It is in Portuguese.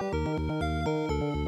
Música